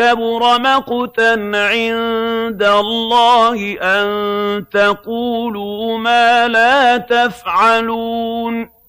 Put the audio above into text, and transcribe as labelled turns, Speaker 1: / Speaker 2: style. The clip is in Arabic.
Speaker 1: كَبُرَ مَقْتًا عِندَ اللَّهِ أَن تَقُولُوا مَا لَا تَفْعَلُونَ